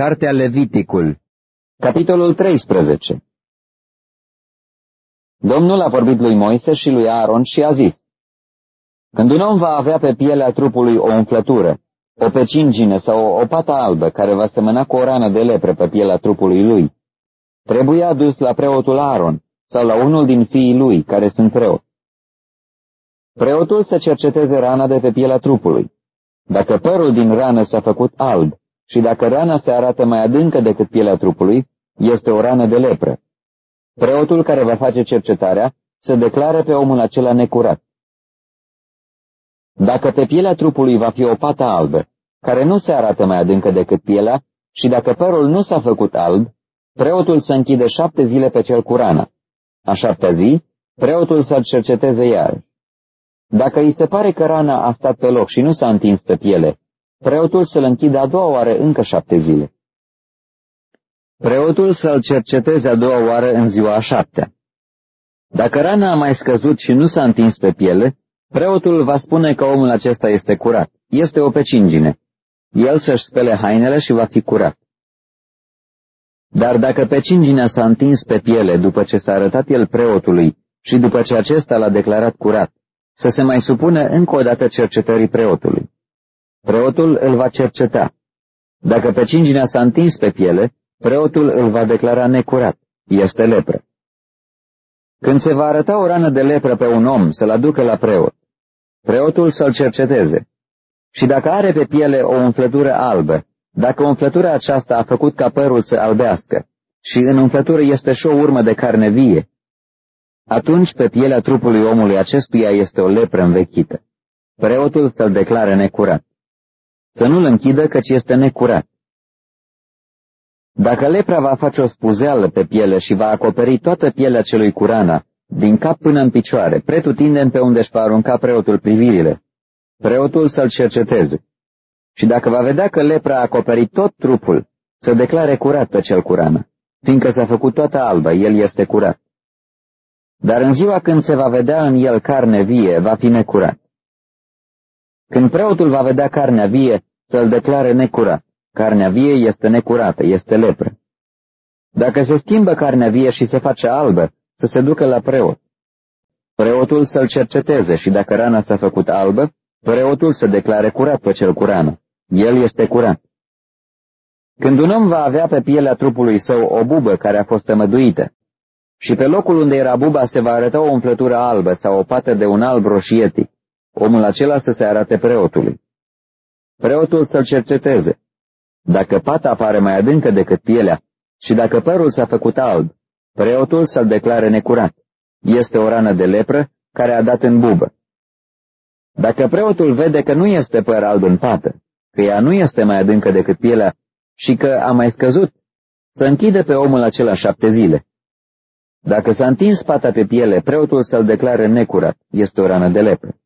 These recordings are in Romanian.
Cartea Leviticul Capitolul 13 Domnul a vorbit lui Moise și lui Aaron și a zis, Când un om va avea pe pielea trupului o umflătură, o pecingine sau o, o pată albă care va semăna cu o rană de lepră pe pielea trupului lui, trebuie adus la preotul Aaron sau la unul din fiii lui care sunt preot. Preotul să cerceteze rana de pe pielea trupului. Dacă părul din rană s-a făcut alb și dacă rana se arată mai adâncă decât pielea trupului, este o rană de lepră. Preotul care va face cercetarea se declară pe omul acela necurat. Dacă pe pielea trupului va fi o pată albă, care nu se arată mai adâncă decât pielea, și dacă părul nu s-a făcut alb, preotul să închide șapte zile pe cel cu rana. A șaptea zi, preotul să-l cerceteze iar. Dacă îi se pare că rana a stat pe loc și nu s-a întins pe piele, preotul să-l închidă a doua oară încă șapte zile. Preotul să-l cerceteze a doua oară în ziua a șaptea. Dacă rana a mai scăzut și nu s-a întins pe piele, preotul va spune că omul acesta este curat, este o pecingine. El să-și spele hainele și va fi curat. Dar dacă pecinginea s-a întins pe piele după ce s-a arătat el preotului și după ce acesta l-a declarat curat, să se mai supune încă o dată cercetării preotului. Preotul îl va cerceta. Dacă pecinginea s-a întins pe piele, preotul îl va declara necurat. Este lepră. Când se va arăta o rană de lepră pe un om, să-l aducă la preot. Preotul să-l cerceteze. Și dacă are pe piele o umflătură albă, dacă umflătura aceasta a făcut ca părul să albească, și în umflătură este și o urmă de carne vie, atunci pe pielea trupului omului acestuia este o lepră învechită. Preotul să-l declare necurat. Să nu-l închidă căci este necurat. Dacă lepra va face o spuzeală pe piele și va acoperi toată pielea celui curana, din cap până în picioare, pretutindem pe unde își va arunca preotul privirile, preotul să-l cerceteze. Și dacă va vedea că lepra a acoperit tot trupul, să declare curat pe cel curană, fiindcă s-a făcut toată albă, el este curat. Dar în ziua când se va vedea în el carne vie, va fi necurat. Când preotul va vedea carnea vie, să-l declare necurat. Carnea vie este necurată, este lepră. Dacă se schimbă carnea vie și se face albă, să se ducă la preot. Preotul să-l cerceteze și dacă rana s-a făcut albă, preotul să declare curat pe cel cu rană. El este curat. Când un om va avea pe pielea trupului său o bubă care a fost tămăduită, și pe locul unde era buba se va arăta o umflătură albă sau o pată de un alb roșietic, omul acela să se arate preotului. Preotul să-l cerceteze. Dacă pata apare mai adâncă decât pielea și dacă părul s-a făcut alb, preotul să-l declare necurat. Este o rană de lepră care a dat în bubă. Dacă preotul vede că nu este păr alb în pată, că ea nu este mai adâncă decât pielea și că a mai scăzut, să închide pe omul acela șapte zile. Dacă s-a întins pata pe piele, preotul să-l declare necurat, este o rană de lepră.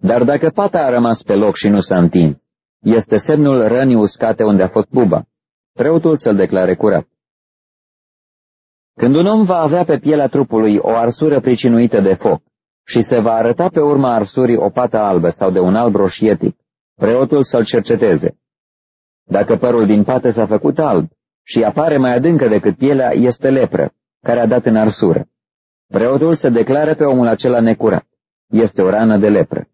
Dar dacă pata a rămas pe loc și nu s-a întins, este semnul rănii uscate unde a fost buba. Preotul să-l declare curat. Când un om va avea pe pielea trupului o arsură pricinuită de foc și se va arăta pe urma arsurii o pată albă sau de un alb roșietic, preotul să-l cerceteze. Dacă părul din pată s-a făcut alb și apare mai adâncă decât pielea, este lepră, care a dat în arsură. Preotul se declară pe omul acela necurat. Este o rană de lepră.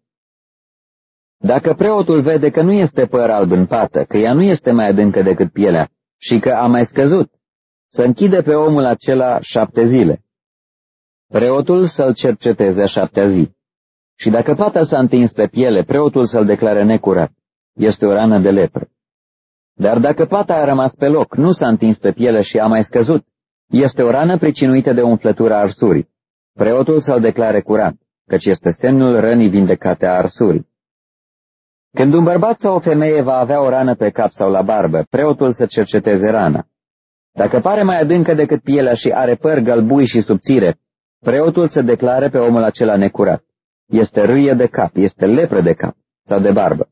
Dacă preotul vede că nu este păr alb în pată, că ea nu este mai adâncă decât pielea și că a mai scăzut, să închide pe omul acela șapte zile. Preotul să-l cerceteze a șaptea zi. Și dacă pata s-a întins pe piele, preotul să-l declare necurat. Este o rană de lepră. Dar dacă pata a rămas pe loc, nu s-a întins pe piele și a mai scăzut, este o rană pricinuită de umflătura arsurii. Preotul să-l declare curat, căci este semnul rănii vindecate a arsurii. Când un bărbat sau o femeie va avea o rană pe cap sau la barbă, preotul să cerceteze rana. Dacă pare mai adâncă decât pielea și are păr gălbui și subțire, preotul să declare pe omul acela necurat. Este râie de cap, este lepră de cap sau de barbă.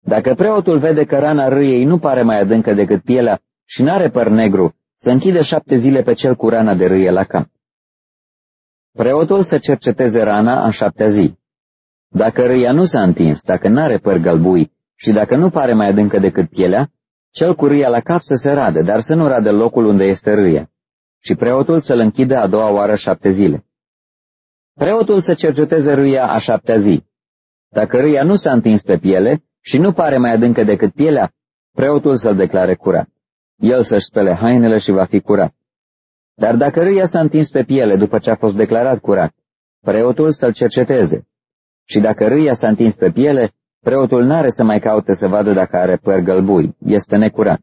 Dacă preotul vede că rana râiei nu pare mai adâncă decât pielea și n-are păr negru, să închide șapte zile pe cel cu rana de râie la cap. Preotul să cerceteze rana a șaptea zi. Dacă râia nu s-a întins, dacă n-are păr galbui și dacă nu pare mai adâncă decât pielea, Cel cu râia la cap să se radă, dar să nu radă locul unde este râia, și preotul să-l închidă a doua oară șapte zile. Preotul să cerceteze râia a șaptea zi. Dacă râia nu s-a întins pe piele și nu pare mai adâncă decât pielea, preotul să-l declare curat. El să-și spele hainele și va fi curat. Dar dacă râia s-a întins pe piele după ce a fost declarat curat, preotul să-l cerceteze. Și dacă râia s-a întins pe piele, preotul n-are să mai caute să vadă dacă are păr gălbui, este necurat.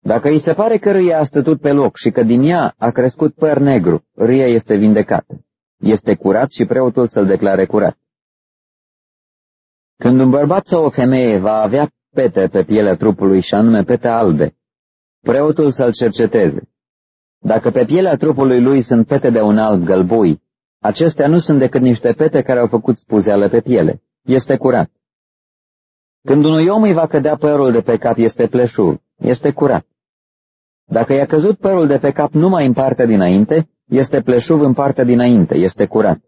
Dacă îi se pare că râia a stătut pe loc și că din ea a crescut păr negru, râia este vindecată. Este curat și preotul să-l declare curat. Când un bărbat sau o femeie va avea pete pe pielea trupului și anume pete albe, preotul să-l cerceteze. Dacă pe pielea trupului lui sunt pete de un alb gălbui, acestea nu sunt decât niște pete care au făcut spuzeală pe piele. Este curat. Când unui om îi va cădea părul de pe cap, este pleșuv, este curat. Dacă i-a căzut părul de pe cap numai în partea dinainte, este pleșuv în partea dinainte, este curat.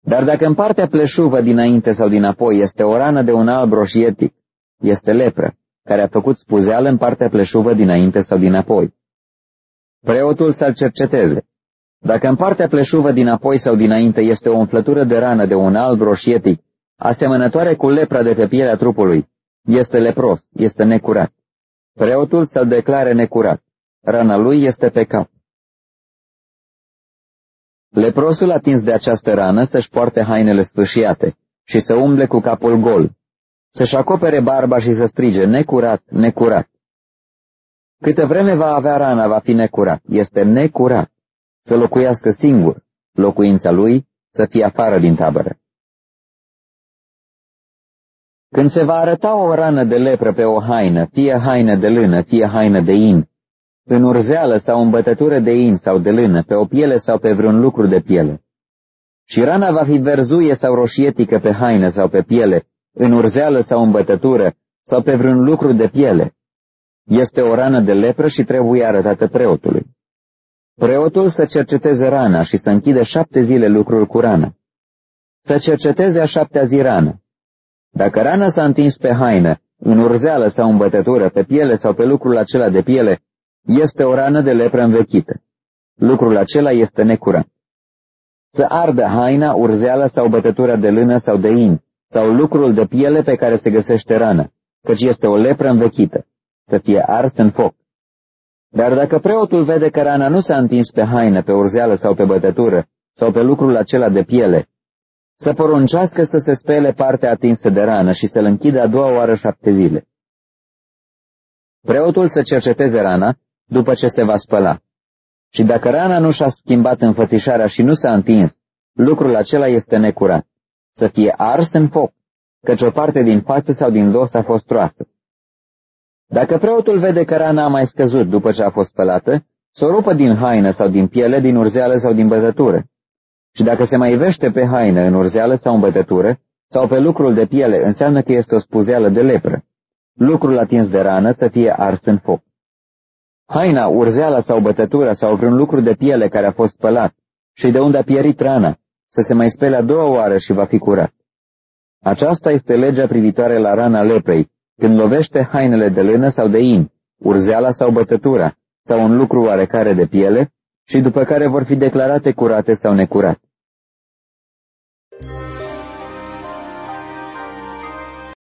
Dar dacă în partea pleșuvă dinainte sau dinapoi este o rană de un alb roșietic, este lepră, care a făcut spuzeală în partea pleșuvă dinainte sau dinapoi. Preotul să-l cerceteze. Dacă în partea pleșuvă dinapoi sau dinainte este o umflătură de rană de un alb roșietic, asemănătoare cu lepra de pe pielea trupului, este lepros, este necurat. Preotul să-l declare necurat. Rana lui este pe cap. Leprosul atins de această rană să-și poarte hainele sfâșiate și să umble cu capul gol, să-și acopere barba și să strige, necurat, necurat. Câte vreme va avea rana, va fi necurat, este necurat, să locuiască singur, locuința lui să fie afară din tabără. Când se va arăta o rană de lepră pe o haină, fie haină de lână, fie haină de in, în urzeală sau în bătătură de in sau de lână, pe o piele sau pe vreun lucru de piele, și rana va fi verzuie sau roșietică pe haină sau pe piele, în urzeală sau în bătătură, sau pe vreun lucru de piele, este o rană de lepră și trebuie arătată preotului. Preotul să cerceteze rana și să închide șapte zile lucrul cu rana. Să cerceteze a șaptea zi rană. Dacă rana s-a întins pe haină, în urzeală sau în bătătură, pe piele sau pe lucrul acela de piele, este o rană de lepră învechită. Lucrul acela este necurat. Să ardă haina, urzeala sau bătătura de lână sau de in, sau lucrul de piele pe care se găsește rană, căci este o lepră învechită, să fie ars în foc. Dar dacă preotul vede că rana nu s-a întins pe haină, pe urzeală sau pe bătătură, sau pe lucrul acela de piele, să poruncească să se spele partea atinsă de rană și să-l închidă a doua oară șapte zile. Preotul să cerceteze rana după ce se va spăla. Și dacă rana nu și-a schimbat înfățișarea și nu s-a întins, lucrul acela este necurat, să fie ars în foc, căci o parte din față sau din dos a fost roasă. Dacă preotul vede că rana a mai scăzut după ce a fost spălată, să o rupă din haină sau din piele, din urzeală sau din bătătură. Și dacă se mai vește pe haină, în urzeală sau în bătătură, sau pe lucrul de piele, înseamnă că este o spuzeală de lepră. Lucrul atins de rană să fie ars în foc. Haina, urzeala sau bătătura sau vreun lucru de piele care a fost spălat și de unde a pierit rana, să se mai spele a doua oară și va fi curat. Aceasta este legea privitoare la rana leprei, când lovește hainele de lână sau de in, urzeala sau bătătura, sau un lucru oarecare de piele, și după care vor fi declarate curate sau necurate.